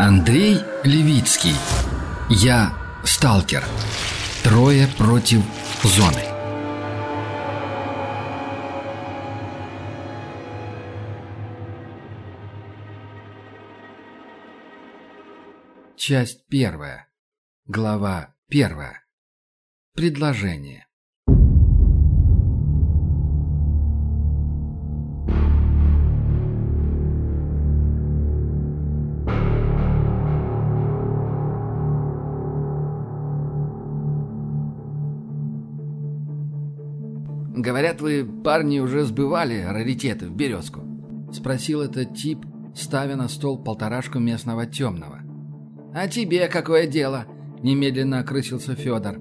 Андрей Левицкий. Я сталкер. Трое против зоны. Часть первая. Глава первая. Предложение. Говорят, вы, парни, уже сбывали раритеты в «Березку»?» — спросил этот тип, ставя на стол полторашку местного темного. «А тебе какое дело?» — немедленно окрысился Федор.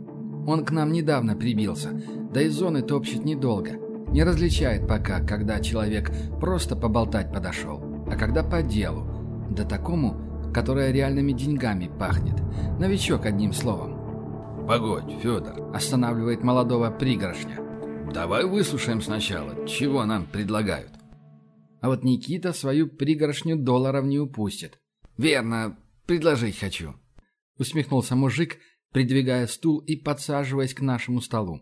Он к нам недавно прибился, да и зоны топчет недолго. Не различает пока, когда человек просто поболтать подошел, а когда по делу. Да такому, которое реальными деньгами пахнет. Новичок одним словом. «Погодь, Федор», — останавливает молодого пригоршня. Давай выслушаем сначала, чего нам предлагают. А вот Никита свою пригоршню долларов не упустит. Верно, предложить хочу. Усмехнулся мужик, придвигая стул и подсаживаясь к нашему столу.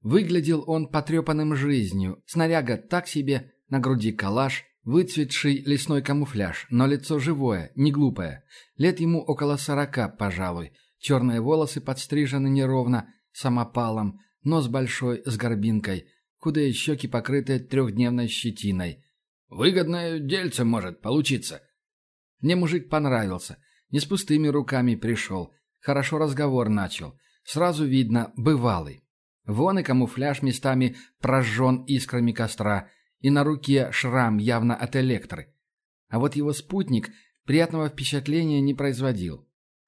Выглядел он потрепанным жизнью. Снаряга так себе, на груди калаш, выцветший лесной камуфляж, но лицо живое, не глупое. Лет ему около сорока, пожалуй. Черные волосы подстрижены неровно, самопалом, нос большой, с горбинкой, худые щеки покрытые трехдневной щетиной. Выгодное дельце может получиться. Мне мужик понравился. Не с пустыми руками пришел. Хорошо разговор начал. Сразу видно, бывалый. Вон и камуфляж местами прожжен искрами костра, и на руке шрам явно от электры. А вот его спутник приятного впечатления не производил.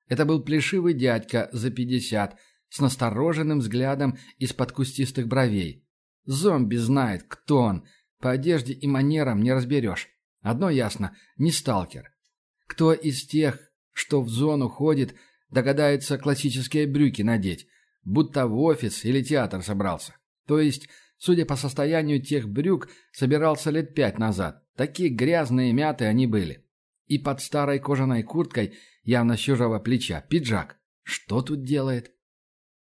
Это был плешивый дядька за пятьдесят, с настороженным взглядом из-под кустистых бровей. Зомби знает, кто он. По одежде и манерам не разберешь. Одно ясно – не сталкер. Кто из тех, что в зону ходит, догадается классические брюки надеть, будто в офис или театр собрался. То есть, судя по состоянию тех брюк, собирался лет пять назад. Такие грязные мятые они были. И под старой кожаной курткой, явно с чужого плеча, пиджак. Что тут делает?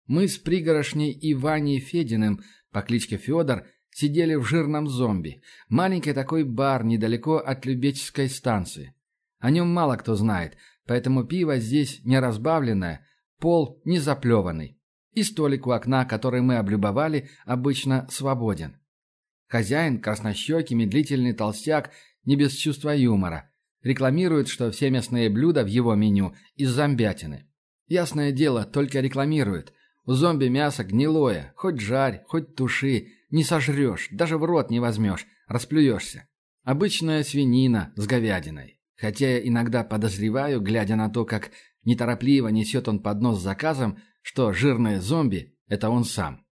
Мы с пригорошней и Фединым по кличке Федор сидели в жирном зомби. Маленький такой бар недалеко от Любеческой станции. О нем мало кто знает, поэтому пиво здесь не разбавленное, пол не заплеванный. И столик у окна, который мы облюбовали, обычно свободен. Хозяин, краснощекий, медлительный толстяк, не без чувства юмора. Рекламирует, что все мясные блюда в его меню из зомбятины. Ясное дело, только рекламирует. У зомби мясо гнилое, хоть жарь, хоть туши, не сожрешь, даже в рот не возьмешь, расплюешься. Обычная свинина с говядиной. Хотя я иногда подозреваю, глядя на то, как неторопливо несет он поднос с заказом, что жирные зомби – это он сам.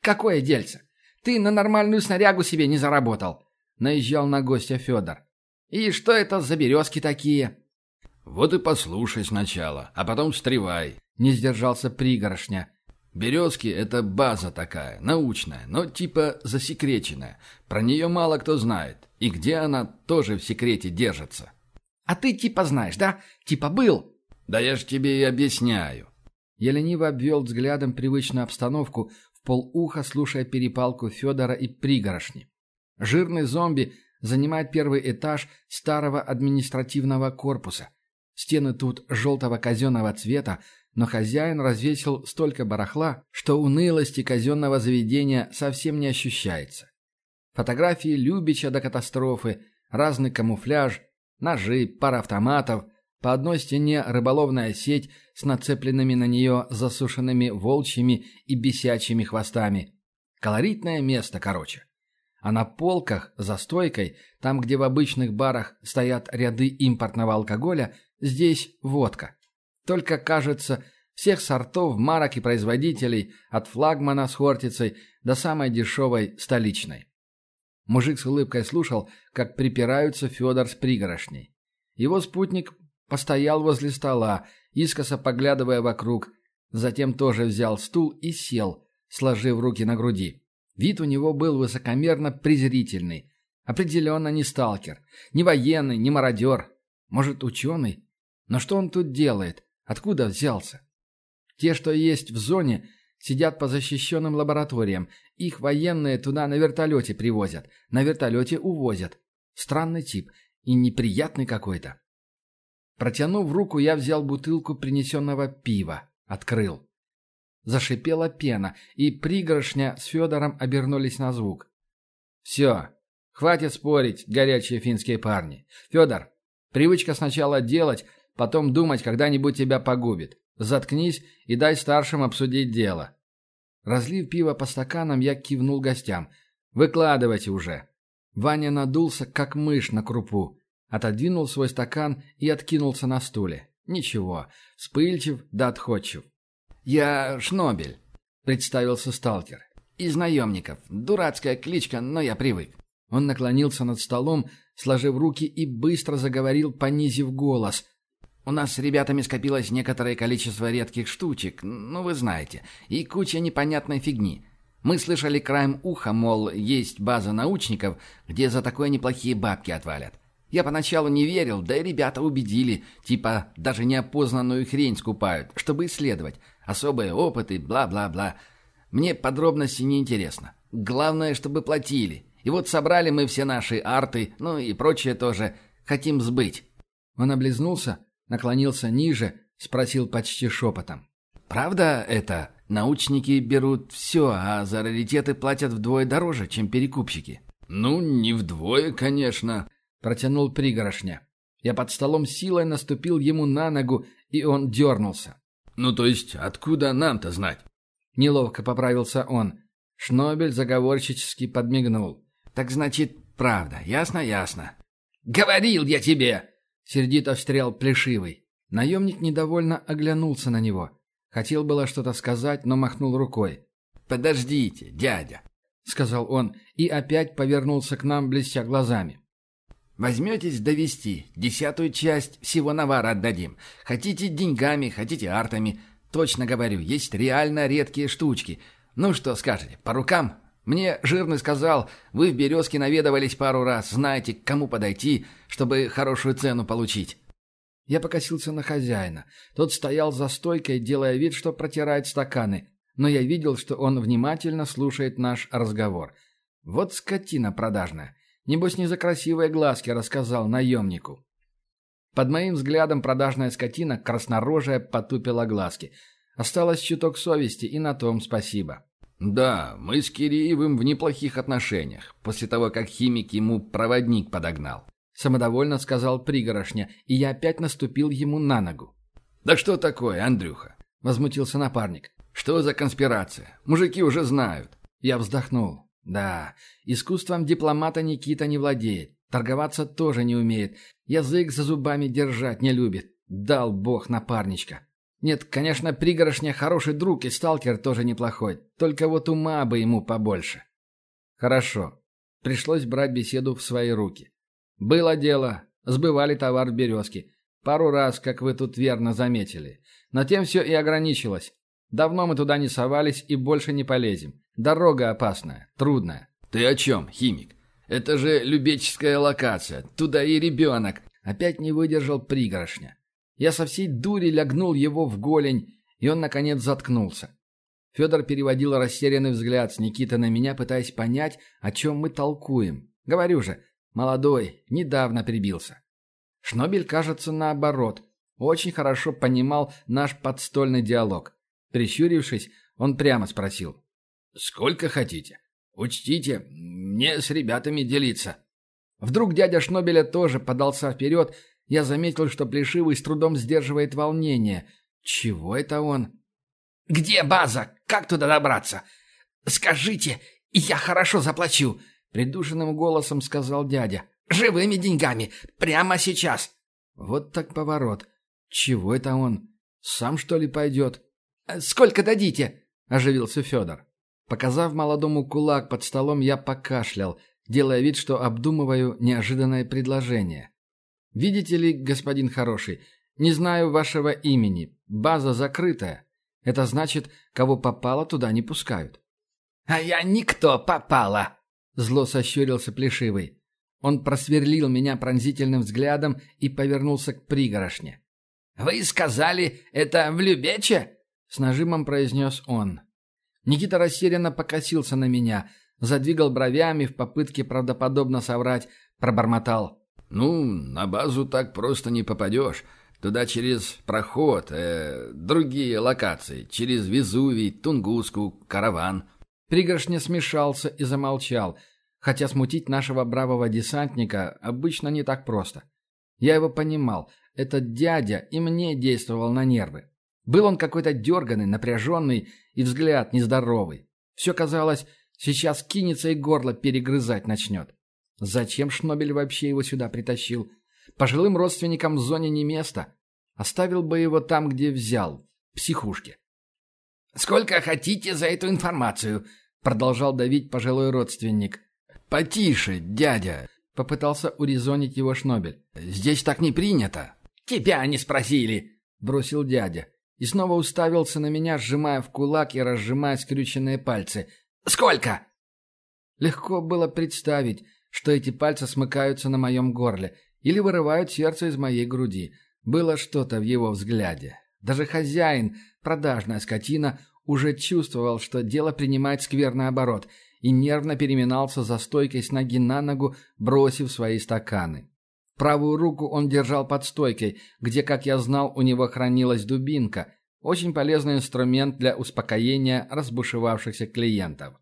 «Какое дельце? Ты на нормальную снарягу себе не заработал!» – наезжал на гостя Федор. «И что это за березки такие?» «Вот и послушай сначала, а потом встревай», – не сдержался пригоршня, Березки — это база такая, научная, но типа засекреченная. Про нее мало кто знает. И где она, тоже в секрете держится. А ты типа знаешь, да? Типа был? Да я ж тебе и объясняю. Я лениво обвел взглядом привычную обстановку, в полуха слушая перепалку Федора и пригорошни. Жирный зомби занимает первый этаж старого административного корпуса. Стены тут желтого казенного цвета, но хозяин развесил столько барахла, что унылости казенного заведения совсем не ощущается. Фотографии Любича до катастрофы, разный камуфляж, ножи, пара автоматов, по одной стене рыболовная сеть с нацепленными на нее засушенными волчьими и бесячими хвостами. Колоритное место, короче. А на полках, за стойкой, там, где в обычных барах стоят ряды импортного алкоголя, здесь водка. Только, кажется, всех сортов, марок и производителей, от флагмана с хортицей до самой дешевой столичной. Мужик с улыбкой слушал, как припираются Федор с пригорошней. Его спутник постоял возле стола, искоса поглядывая вокруг, затем тоже взял стул и сел, сложив руки на груди. Вид у него был высокомерно презрительный. Определенно не сталкер, не военный, не мародер. Может, ученый? Но что он тут делает? Откуда взялся? Те, что есть в зоне, сидят по защищенным лабораториям. Их военные туда на вертолете привозят, на вертолете увозят. Странный тип и неприятный какой-то. Протянув руку, я взял бутылку принесенного пива, открыл. Зашипела пена, и пригоршня с Федором обернулись на звук. «Все, хватит спорить, горячие финские парни. Федор, привычка сначала делать, потом думать, когда-нибудь тебя погубит. Заткнись и дай старшим обсудить дело». Разлив пиво по стаканам, я кивнул гостям. «Выкладывайте уже». Ваня надулся, как мышь на крупу. Отодвинул свой стакан и откинулся на стуле. Ничего, вспыльчив да отходчив. «Я Шнобель», — представился сталкер. «Из наемников. Дурацкая кличка, но я привык». Он наклонился над столом, сложив руки и быстро заговорил, понизив голос. «У нас с ребятами скопилось некоторое количество редких штучек, ну вы знаете, и куча непонятной фигни. Мы слышали краем уха, мол, есть база научников, где за такое неплохие бабки отвалят. Я поначалу не верил, да и ребята убедили, типа даже неопознанную хрень скупают, чтобы исследовать. Особые опыты, бла-бла-бла. Мне подробности не интересно. Главное, чтобы платили. И вот собрали мы все наши арты, ну и прочее тоже. Хотим сбыть». Он облизнулся, наклонился ниже, спросил почти шепотом. «Правда это? Научники берут все, а за раритеты платят вдвое дороже, чем перекупщики?» «Ну, не вдвое, конечно», — протянул пригорошня. Я под столом силой наступил ему на ногу, и он дернулся. «Ну, то есть, откуда нам-то знать?» Неловко поправился он. Шнобель заговорщически подмигнул. «Так значит, правда. Ясно, ясно». «Говорил я тебе!» Сердито встрял Плешивый. Наемник недовольно оглянулся на него. Хотел было что-то сказать, но махнул рукой. «Подождите, дядя», — сказал он, и опять повернулся к нам, блестя глазами. Возьметесь довести, десятую часть всего навара отдадим. Хотите деньгами, хотите артами. Точно говорю, есть реально редкие штучки. Ну что скажете, по рукам? Мне жирный сказал, вы в «Березке» наведывались пару раз, знаете, к кому подойти, чтобы хорошую цену получить. Я покосился на хозяина. Тот стоял за стойкой, делая вид, что протирает стаканы, но я видел, что он внимательно слушает наш разговор. Вот скотина продажная. Небось, не за красивые глазки рассказал наемнику. Под моим взглядом продажная скотина, краснорожая, потупила глазки. Осталось чуток совести, и на том спасибо. «Да, мы с Киреевым в неплохих отношениях, после того, как химик ему проводник подогнал», — самодовольно сказал пригорошня, и я опять наступил ему на ногу. «Да что такое, Андрюха?» — возмутился напарник. «Что за конспирация? Мужики уже знают». Я вздохнул. Да, искусством дипломата Никита не владеет. Торговаться тоже не умеет. Язык за зубами держать не любит. Дал бог напарничка. Нет, конечно, пригорошня хороший друг и сталкер тоже неплохой. Только вот ума бы ему побольше. Хорошо. Пришлось брать беседу в свои руки. Было дело. Сбывали товар в «Березке». Пару раз, как вы тут верно заметили. Но тем все и ограничилось. Давно мы туда не совались и больше не полезем. Дорога опасная, трудная. Ты о чем, химик? Это же любеческая локация. Туда и ребенок. Опять не выдержал пригоршня. Я со всей дури лягнул его в голень, и он, наконец, заткнулся. Федор переводил растерянный взгляд с Никиты на меня, пытаясь понять, о чем мы толкуем. Говорю же, молодой, недавно прибился. Шнобель, кажется, наоборот, очень хорошо понимал наш подстольный диалог. Прищурившись, он прямо спросил. «Сколько хотите? Учтите, мне с ребятами делиться». Вдруг дядя Шнобеля тоже подался вперед. Я заметил, что Плешивый с трудом сдерживает волнение. Чего это он? «Где база? Как туда добраться? Скажите, я хорошо заплачу!» Придушенным голосом сказал дядя. «Живыми деньгами! Прямо сейчас!» Вот так поворот. Чего это он? Сам, что ли, пойдет? «Сколько дадите?» – оживился Федор. Показав молодому кулак под столом, я покашлял, делая вид, что обдумываю неожиданное предложение. «Видите ли, господин хороший, не знаю вашего имени. База закрытая. Это значит, кого попало, туда не пускают». «А я никто попала!» — зло сощурился Плешивый. Он просверлил меня пронзительным взглядом и повернулся к пригорошне. «Вы сказали, это в Любече?» — с нажимом произнес он. Никита растерянно покосился на меня, задвигал бровями в попытке правдоподобно соврать, пробормотал. «Ну, на базу так просто не попадешь. Туда через проход, э, другие локации, через Везувий, Тунгуску, Караван». Пригоршня смешался и замолчал, хотя смутить нашего бравого десантника обычно не так просто. Я его понимал, этот дядя и мне действовал на нервы. Был он какой-то дерганный, напряженный и взгляд нездоровый. Все казалось, сейчас кинется и горло перегрызать начнет. Зачем Шнобель вообще его сюда притащил? Пожилым родственникам в зоне не место. Оставил бы его там, где взял, психушке. «Сколько хотите за эту информацию?» — продолжал давить пожилой родственник. «Потише, дядя!» — попытался урезонить его Шнобель. «Здесь так не принято!» «Тебя не спросили!» — бросил дядя. И снова уставился на меня, сжимая в кулак и разжимая скрюченные пальцы. «Сколько?» Легко было представить, что эти пальцы смыкаются на моем горле или вырывают сердце из моей груди. Было что-то в его взгляде. Даже хозяин, продажная скотина, уже чувствовал, что дело принимает скверный оборот, и нервно переминался за стойкой с ноги на ногу, бросив свои стаканы. Правую руку он держал под стойкой, где, как я знал, у него хранилась дубинка, очень полезный инструмент для успокоения разбушевавшихся клиентов.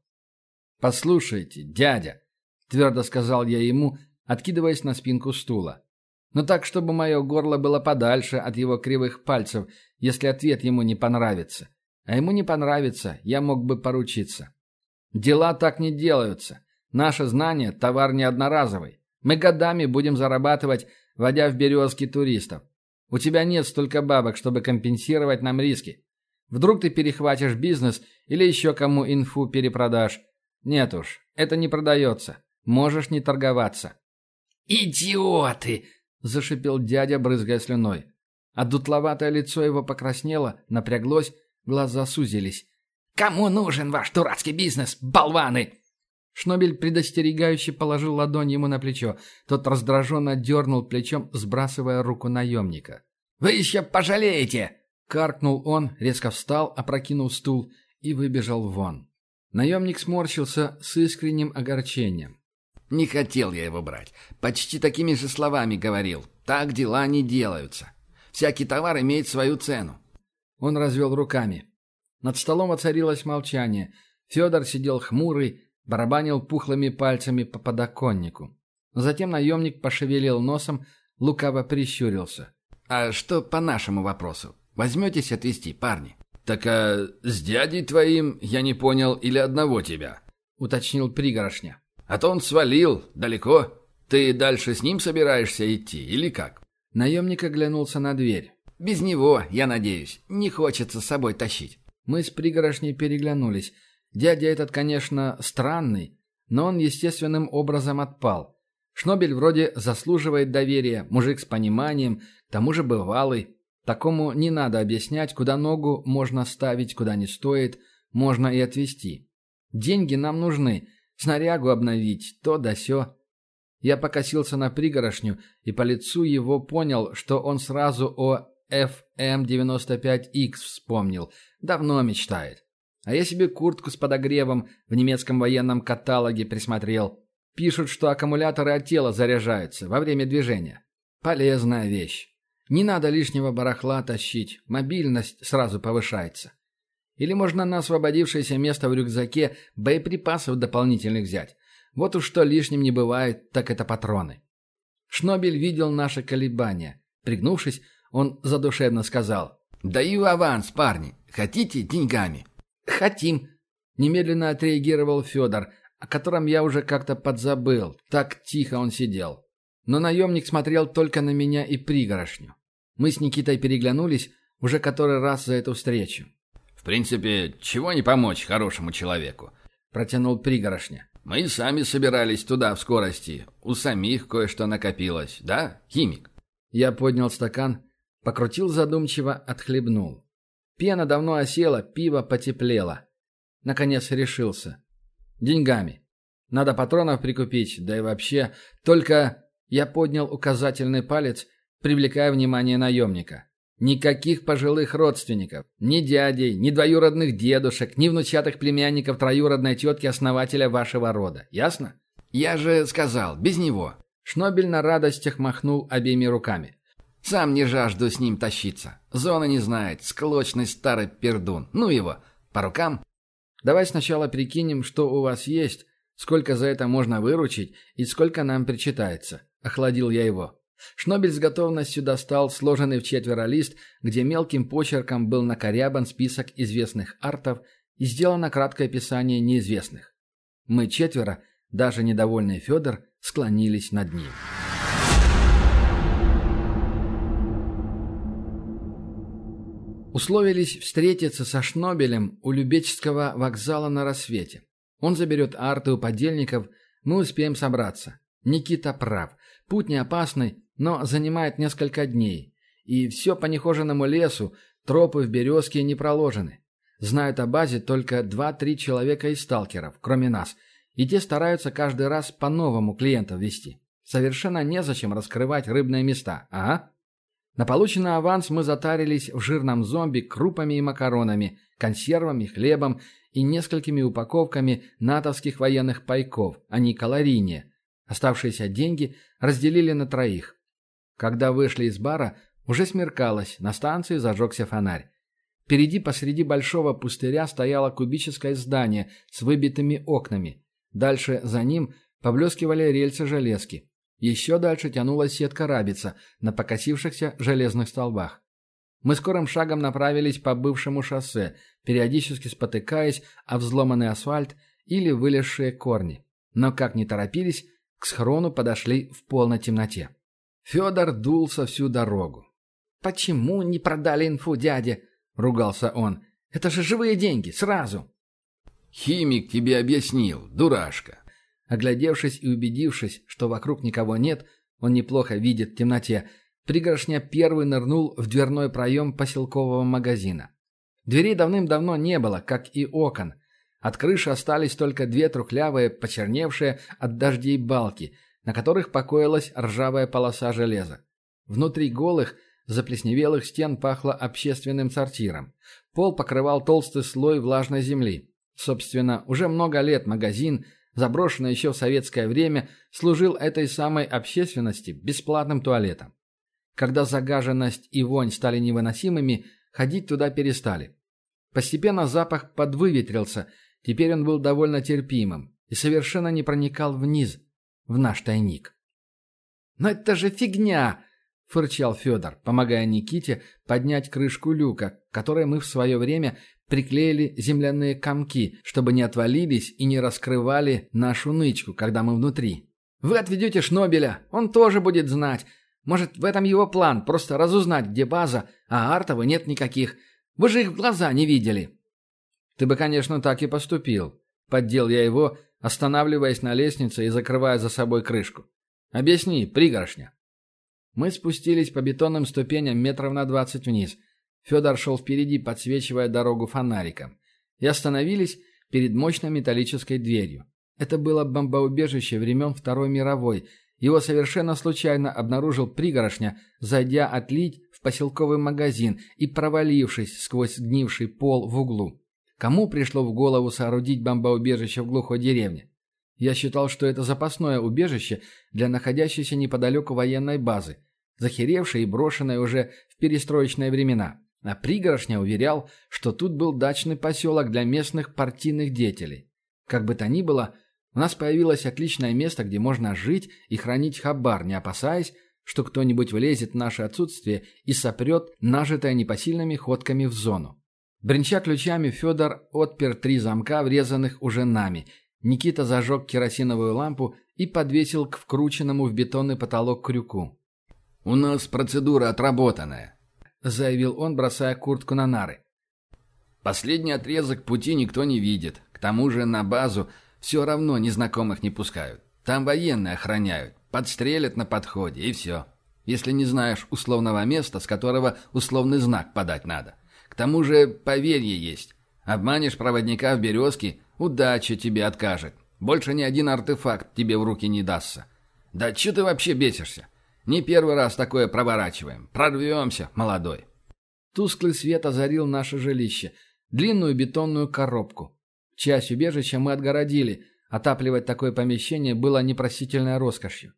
«Послушайте, дядя», — твердо сказал я ему, откидываясь на спинку стула. Но так, чтобы мое горло было подальше от его кривых пальцев, если ответ ему не понравится. А ему не понравится, я мог бы поручиться. Дела так не делаются. Наше знание – товар не одноразовый. Мы годами будем зарабатывать, водя в березки туристов. У тебя нет столько бабок, чтобы компенсировать нам риски. Вдруг ты перехватишь бизнес или еще кому инфу перепродашь. Нет уж, это не продается. Можешь не торговаться». «Идиоты!» – зашипел дядя, брызгая слюной. А дутловатое лицо его покраснело, напряглось, глаза сузились. «Кому нужен ваш дурацкий бизнес, болваны?» Шнобель предостерегающе положил ладонь ему на плечо. Тот раздраженно дернул плечом, сбрасывая руку наемника. «Вы еще пожалеете!» Каркнул он, резко встал, опрокинул стул и выбежал вон. Наемник сморщился с искренним огорчением. «Не хотел я его брать. Почти такими же словами говорил. Так дела не делаются. Всякий товар имеет свою цену». Он развел руками. Над столом воцарилось молчание. Федор сидел хмурый, барабанил пухлыми пальцами по подоконнику. Затем наемник пошевелил носом, лукаво прищурился. «А что по нашему вопросу? Возьметесь отвезти, парни?» «Так а с дядей твоим, я не понял, или одного тебя?» — уточнил пригорошня. «А то он свалил, далеко. Ты дальше с ним собираешься идти, или как?» Наемник оглянулся на дверь. «Без него, я надеюсь, не хочется с собой тащить». Мы с пригорошней переглянулись. Дядя этот, конечно, странный, но он естественным образом отпал. Шнобель вроде заслуживает доверия, мужик с пониманием, к тому же бывалый. Такому не надо объяснять, куда ногу можно ставить, куда не стоит, можно и отвести. Деньги нам нужны, снарягу обновить, то да сё. Я покосился на пригорошню и по лицу его понял, что он сразу о FM95X вспомнил, давно мечтает. А я себе куртку с подогревом в немецком военном каталоге присмотрел. Пишут, что аккумуляторы от тела заряжаются во время движения. Полезная вещь. Не надо лишнего барахла тащить, мобильность сразу повышается. Или можно на освободившееся место в рюкзаке боеприпасов дополнительных взять. Вот уж что лишним не бывает, так это патроны. Шнобель видел наши колебания. Пригнувшись, он задушевно сказал. «Даю аванс, парни. Хотите деньгами?» «Хотим», — немедленно отреагировал Федор, о котором я уже как-то подзабыл. Так тихо он сидел. Но наемник смотрел только на меня и пригорошню. Мы с Никитой переглянулись уже который раз за эту встречу. «В принципе, чего не помочь хорошему человеку?» — протянул пригорошня. «Мы сами собирались туда в скорости. У самих кое-что накопилось, да, химик?» Я поднял стакан, покрутил задумчиво, отхлебнул. Пена давно осела, пиво потеплело. Наконец решился. Деньгами. Надо патронов прикупить, да и вообще. Только я поднял указательный палец, привлекая внимание наемника. Никаких пожилых родственников. Ни дядей, ни двоюродных дедушек, ни внучатых племянников троюродной тетки основателя вашего рода. Ясно? Я же сказал, без него. Шнобель на радостях махнул обеими руками. Сам не жажду с ним тащиться. Зона не знает, склочный старый пердун. Ну его, по рукам. Давай сначала прикинем, что у вас есть, сколько за это можно выручить и сколько нам причитается. Охладил я его. Шнобель с готовностью достал сложенный в четверо лист, где мелким почерком был накорябан список известных артов и сделано краткое описание неизвестных. Мы четверо, даже недовольный Федор, склонились над ним. Условились встретиться со Шнобелем у Любечского вокзала на рассвете. Он заберет арты у подельников, мы успеем собраться. Никита прав. Путь не опасный, но занимает несколько дней. И все по нехоженному лесу, тропы в березке не проложены. Знают о базе только два-три человека из сталкеров, кроме нас. И те стараются каждый раз по-новому клиентов вести. Совершенно незачем раскрывать рыбные места, ага. На полученный аванс мы затарились в жирном зомби крупами и макаронами, консервами, хлебом и несколькими упаковками натовских военных пайков, а не калорийнее. Оставшиеся деньги разделили на троих. Когда вышли из бара, уже смеркалось, на станции зажегся фонарь. Впереди посреди большого пустыря стояло кубическое здание с выбитыми окнами. Дальше за ним поблескивали рельсы железки. Еще дальше тянулась сетка рабица на покосившихся железных столбах. Мы скорым шагом направились по бывшему шоссе, периодически спотыкаясь о взломанный асфальт или вылезшие корни. Но как не торопились, к схрону подошли в полной темноте. Федор дулся всю дорогу. «Почему не продали инфу дяде?» — ругался он. «Это же живые деньги, сразу!» «Химик тебе объяснил, дурашка!» Оглядевшись и убедившись, что вокруг никого нет, он неплохо видит в темноте, пригоршня первый нырнул в дверной проем поселкового магазина. Дверей давным-давно не было, как и окон. От крыши остались только две трухлявые, почерневшие от дождей балки, на которых покоилась ржавая полоса железа. Внутри голых, заплесневелых стен пахло общественным сортиром. Пол покрывал толстый слой влажной земли. Собственно, уже много лет магазин, заброшенный еще в советское время, служил этой самой общественности бесплатным туалетом. Когда загаженность и вонь стали невыносимыми, ходить туда перестали. Постепенно запах подвыветрился, теперь он был довольно терпимым и совершенно не проникал вниз, в наш тайник. «Но это же фигня!» — фырчал Федор, помогая Никите поднять крышку люка, которой мы в свое время приклеили земляные комки, чтобы не отвалились и не раскрывали нашу нычку, когда мы внутри. «Вы отведете Шнобеля, он тоже будет знать. Может, в этом его план, просто разузнать, где база, а Артова нет никаких. Вы же их в глаза не видели». «Ты бы, конечно, так и поступил», — поддел я его, останавливаясь на лестнице и закрывая за собой крышку. «Объясни, пригоршня». Мы спустились по бетонным ступеням метров на двадцать вниз. Федор шел впереди, подсвечивая дорогу фонариком. И остановились перед мощной металлической дверью. Это было бомбоубежище времен Второй мировой. Его совершенно случайно обнаружил пригорошня, зайдя отлить в поселковый магазин и провалившись сквозь гнивший пол в углу. Кому пришло в голову соорудить бомбоубежище в глухой деревне? Я считал, что это запасное убежище для находящейся неподалеку военной базы, захеревшей и брошенной уже в перестроечные времена. А пригорошня уверял, что тут был дачный поселок для местных партийных деятелей. Как бы то ни было, у нас появилось отличное место, где можно жить и хранить хабар, не опасаясь, что кто-нибудь влезет в наше отсутствие и сопрет нажитое непосильными ходками в зону. Бренча ключами, Федор отпер три замка, врезанных уже нами. Никита зажег керосиновую лампу и подвесил к вкрученному в бетонный потолок крюку. «У нас процедура отработанная», — заявил он, бросая куртку на нары. «Последний отрезок пути никто не видит. К тому же на базу все равно незнакомых не пускают. Там военные охраняют, подстрелят на подходе, и все. Если не знаешь условного места, с которого условный знак подать надо». К тому же поверье есть. Обманешь проводника в березке, удача тебе откажет. Больше ни один артефакт тебе в руки не дастся. Да че ты вообще бесишься? Не первый раз такое проворачиваем. Прорвемся, молодой. Тусклый свет озарил наше жилище, длинную бетонную коробку. Часть убежища мы отгородили, отапливать такое помещение было непростительной роскошью.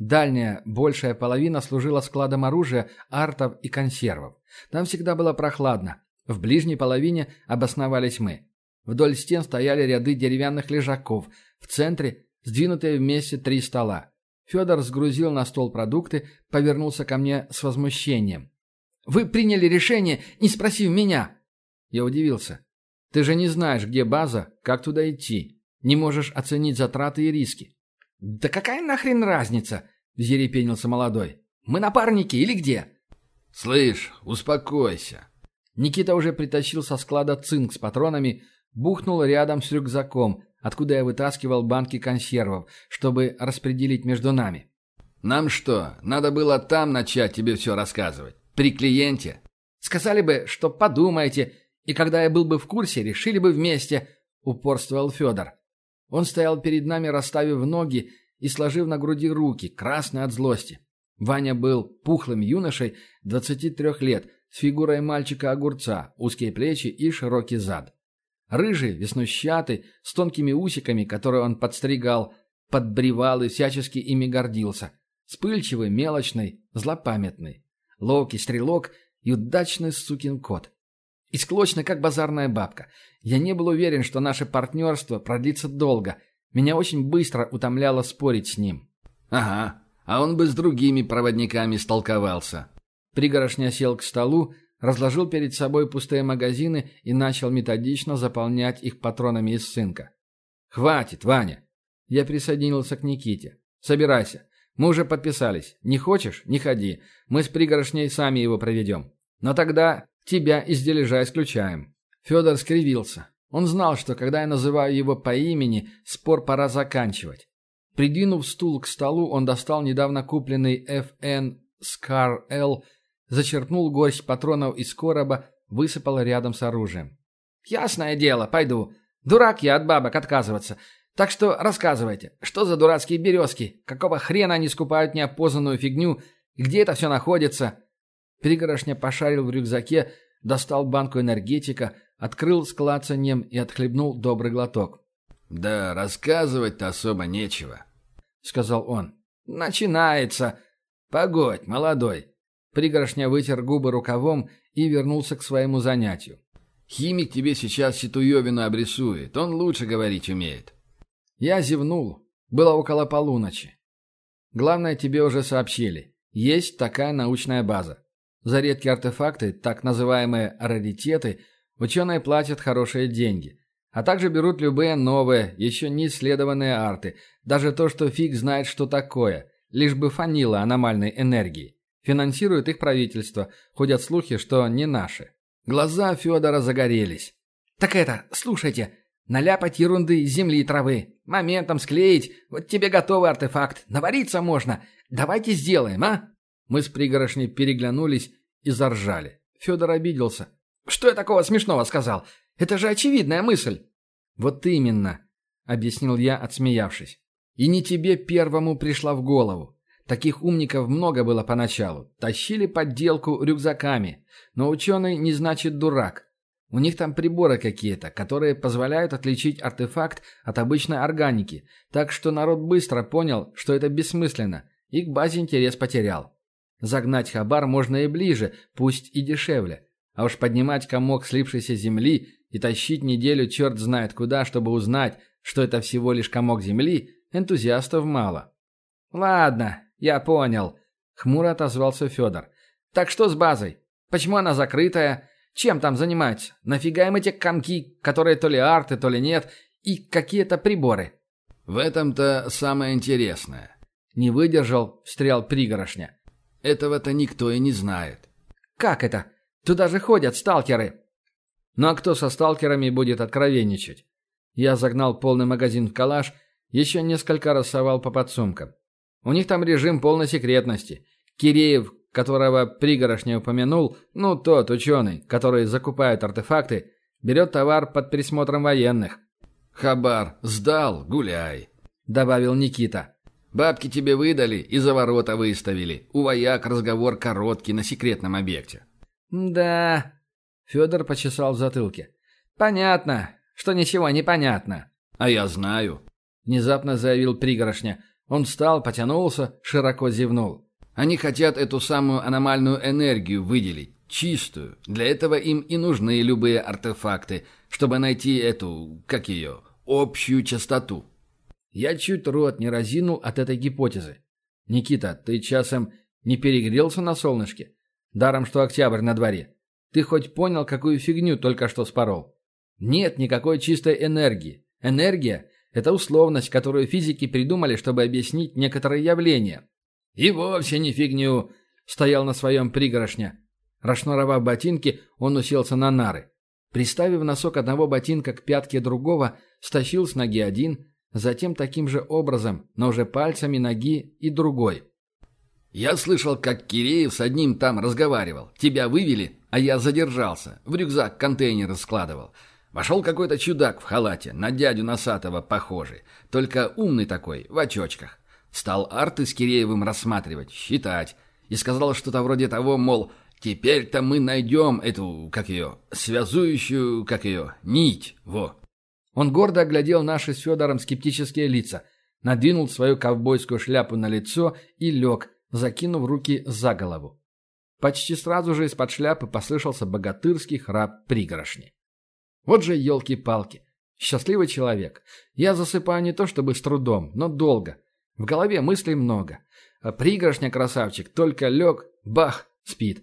Дальняя, большая половина служила складом оружия, артов и консервов. Там всегда было прохладно. В ближней половине обосновались мы. Вдоль стен стояли ряды деревянных лежаков, в центре сдвинутые вместе три стола. Федор сгрузил на стол продукты, повернулся ко мне с возмущением. «Вы приняли решение, не спросив меня!» Я удивился. «Ты же не знаешь, где база, как туда идти. Не можешь оценить затраты и риски». «Да какая нахрен разница?» – взерепенился молодой. «Мы напарники или где?» «Слышь, успокойся». Никита уже притащил со склада цинк с патронами, бухнул рядом с рюкзаком, откуда я вытаскивал банки консервов, чтобы распределить между нами. «Нам что, надо было там начать тебе все рассказывать? При клиенте?» «Сказали бы, что подумаете, и когда я был бы в курсе, решили бы вместе», — упорствовал Федор. Он стоял перед нами, расставив ноги и сложив на груди руки, красный от злости. Ваня был пухлым юношей 23 лет, с фигурой мальчика-огурца, узкие плечи и широкий зад. Рыжий, веснущатый, с тонкими усиками, которые он подстригал, подбревал и всячески ими гордился. Вспыльчивый, мелочный, злопамятный. Ловкий стрелок и удачный сукин кот. Исклочный, как базарная бабка. Я не был уверен, что наше партнерство продлится долго. Меня очень быстро утомляло спорить с ним. «Ага, а он бы с другими проводниками столковался». Пригорошня сел к столу, разложил перед собой пустые магазины и начал методично заполнять их патронами из цинка. «Хватит, Ваня!» Я присоединился к Никите. «Собирайся. Мы уже подписались. Не хочешь – не ходи. Мы с пригорошней сами его проведем. Но тогда тебя из дележа исключаем». Федор скривился. Он знал, что когда я называю его по имени, спор пора заканчивать. Придвинув стул к столу, он достал недавно купленный FN Scar L зачерпнул горсть патронов из короба, высыпал рядом с оружием. «Ясное дело, пойду. Дурак я от бабок отказываться. Так что рассказывайте, что за дурацкие березки? Какого хрена они скупают неопознанную фигню? где это все находится?» Пригорошня пошарил в рюкзаке, достал банку энергетика, открыл с клацаньем и отхлебнул добрый глоток. «Да рассказывать-то особо нечего», — сказал он. «Начинается. Погодь, молодой. Пригоршня вытер губы рукавом и вернулся к своему занятию. «Химик тебе сейчас Ситуевину обрисует. Он лучше говорить умеет». Я зевнул. Было около полуночи. Главное, тебе уже сообщили. Есть такая научная база. За редкие артефакты, так называемые раритеты, ученые платят хорошие деньги. А также берут любые новые, еще не исследованные арты. Даже то, что фиг знает, что такое. Лишь бы фанило аномальной энергии. Финансирует их правительство. Ходят слухи, что не наши. Глаза Федора загорелись. «Так это, слушайте, наляпать ерунды из земли и травы, моментом склеить, вот тебе готовый артефакт, навариться можно. Давайте сделаем, а?» Мы с пригорошней переглянулись и заржали. Федор обиделся. «Что я такого смешного сказал? Это же очевидная мысль!» «Вот именно», — объяснил я, отсмеявшись. «И не тебе первому пришла в голову. Таких умников много было поначалу. Тащили подделку рюкзаками. Но ученый не значит дурак. У них там приборы какие-то, которые позволяют отличить артефакт от обычной органики. Так что народ быстро понял, что это бессмысленно, и к базе интерес потерял. Загнать хабар можно и ближе, пусть и дешевле. А уж поднимать комок слипшейся земли и тащить неделю черт знает куда, чтобы узнать, что это всего лишь комок земли, энтузиастов мало. «Ладно, «Я понял», — хмуро отозвался Федор. «Так что с базой? Почему она закрытая? Чем там занимаются? Нафига им эти комки, которые то ли арты, то ли нет, и какие-то приборы?» «В этом-то самое интересное». Не выдержал, встрял пригорошня. «Этого-то никто и не знает». «Как это? Туда же ходят сталкеры». «Ну а кто со сталкерами будет откровенничать?» Я загнал полный магазин в калаш, еще несколько раз совал по подсумкам. У них там режим полной секретности. Киреев, которого Пригорош не упомянул, ну, тот ученый, который закупает артефакты, берет товар под присмотром военных. «Хабар, сдал, гуляй», — добавил Никита. «Бабки тебе выдали и за ворота выставили. У вояк разговор короткий на секретном объекте». Да. Федор почесал в затылке. Понятно, что ничего не понятно. А я знаю. Внезапно заявил пригорошня. Он встал, потянулся, широко зевнул. Они хотят эту самую аномальную энергию выделить, чистую. Для этого им и нужны любые артефакты, чтобы найти эту, как ее, общую частоту. Я чуть рот не разинул от этой гипотезы. «Никита, ты часом не перегрелся на солнышке? Даром, что октябрь на дворе. Ты хоть понял, какую фигню только что спорол? Нет никакой чистой энергии. Энергия – это условность, которую физики придумали, чтобы объяснить некоторые явления. И вовсе не фигню, стоял на своем пригорошне. Расшнуровав ботинки, он уселся на нары. Приставив носок одного ботинка к пятке другого, стащил с ноги один, затем таким же образом, но уже пальцами ноги и другой. «Я слышал, как Киреев с одним там разговаривал. Тебя вывели, а я задержался. В рюкзак контейнеры складывал. Вошел какой-то чудак в халате, на дядю Носатого похожий. Только умный такой, в очочках. Стал арты с Киреевым рассматривать, считать. И сказал что-то вроде того, мол, теперь-то мы найдем эту, как ее, связующую, как ее, нить, во. Он гордо оглядел наши с Федором скептические лица, надвинул свою ковбойскую шляпу на лицо и лег, закинув руки за голову. Почти сразу же из-под шляпы послышался богатырский храп пригорошни. Вот же елки-палки. Счастливый человек. Я засыпаю не то чтобы с трудом, но долго. В голове мыслей много. А пригоршня красавчик только лег, бах, спит.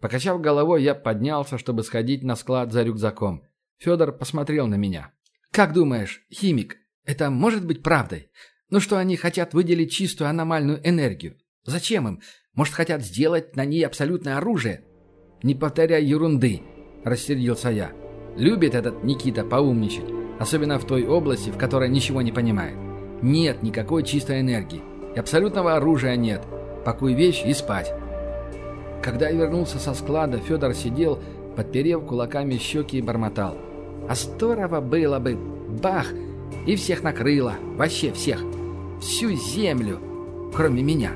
Покачав головой, я поднялся, чтобы сходить на склад за рюкзаком. Федор посмотрел на меня. «Как думаешь, химик, это может быть правдой? Ну что они хотят выделить чистую аномальную энергию? Зачем им? Может, хотят сделать на ней абсолютное оружие?» «Не повторяй ерунды», – рассердился я. «Любит этот Никита поумничать, особенно в той области, в которой ничего не понимает. Нет никакой чистой энергии. И абсолютного оружия нет. Пакуй вещь и спать». Когда я вернулся со склада, Федор сидел, подперев кулаками щеки и бормотал – а здорово было бы. Бах! И всех накрыло. Вообще всех. Всю землю. Кроме меня.